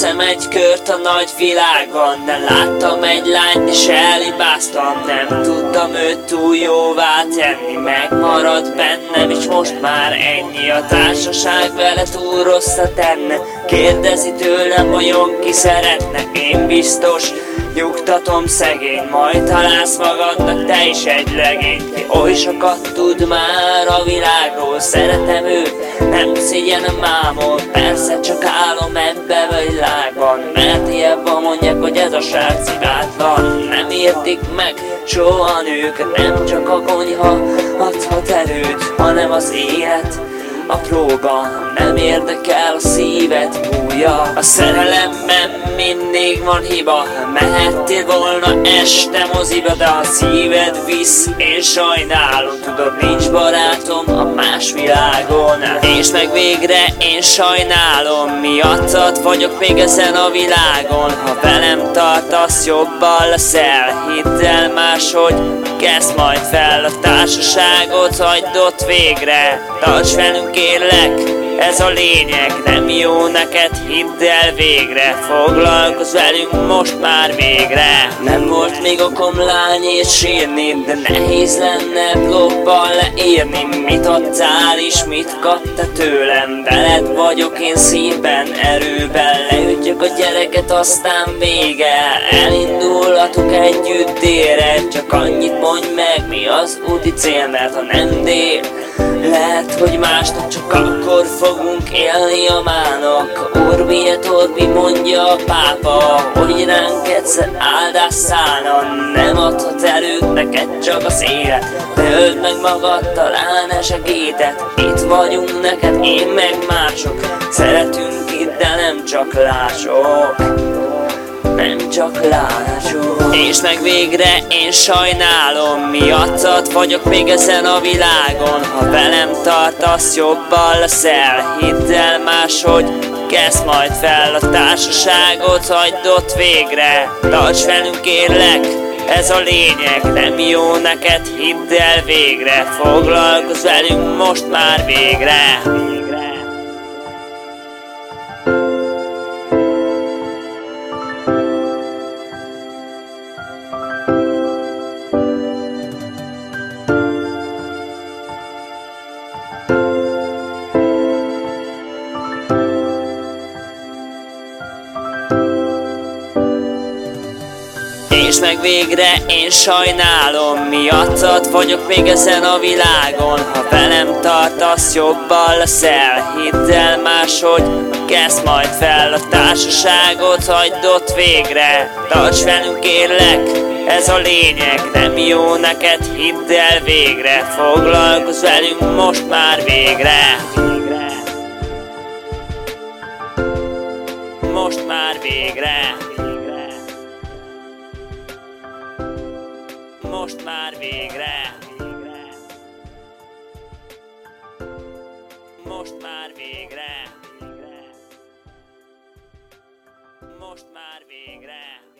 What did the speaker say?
Jártam egy kört a nagy világon De láttam egy lányt és elibáztam Nem tudtam őt túl jóvá tenni Megmaradt bennem és most már ennyi A társaság vele túl rosszat tenne Kérdezi tőlem vajon ki szeretne Én biztos. Nyugtatom szegény, majd találsz magadnak te is egy legény. Ki oly sokat tud már a világról Szeretem őt, nem szégyenem mámon. Persze csak állom ebbe a világban Mert hiába mondják, hogy ez a srác hibátlan. Nem értik meg soha nőket Nem csak a konyha adhat erőt Hanem az élet a próba. Nem érdekel a szíved búja A szerelemben mindig van hiba. Mehettél volna este moziba De a szíved visz, én sajnálom. Tudod, nincs barátom más világon. És meg végre én sajnálom Miattad vagyok még ezen a világon. Ha velem tartasz, jobban leszel Hidd el máshogy kezd majd fel A társaságot hagyd végre. Tarts velünk kérlek, ez a lényeg Nem jó neked, hidd el végre. Foglalkozz velünk most már végre. Nem volt még okom lányét és sírni De nehéz lenne blogban leírni Mit adtál és mit kapta tőlem. Veled vagyok én szívben, erőben Leütjük a gyereket, aztán vége. Elindulhatunk együtt délre Csak annyit mondj meg, mi az úti cél Mert ha nem dél lehet, hogy másnak csak akkor fogunk élni a mának Orbi et orbi mondja a pápa Hogy ránk egyszer áldás szállna Nem adhat előtt neked csak az élet De meg magad, talán segített Itt vagyunk neked, én meg mások. Szeretünk itt, de nem csak lások nem csak lássuk. És meg végre én sajnálom Miattad vagyok még ezen a világon. Ha velem tartasz jobban leszel. Hidd el máshogy kezd majd fel A társaságot hagyd ott végre. Tarts velünk kérlek ez a lényeg, nem jó neked, hidd el végre. Foglalkozz velünk most már végre És meg végre én sajnálom Miattad vagyok még ezen a világon. Ha velem tartasz, jobban leszel Hidd el máshogy kezd majd fel. A társaságot hagyd ott végre Tarts velünk kérlek, ez a lényeg Nem jó neked, hidd el végre. Foglalkozz velünk most már végre most már végre. Most már végre. Most már végre.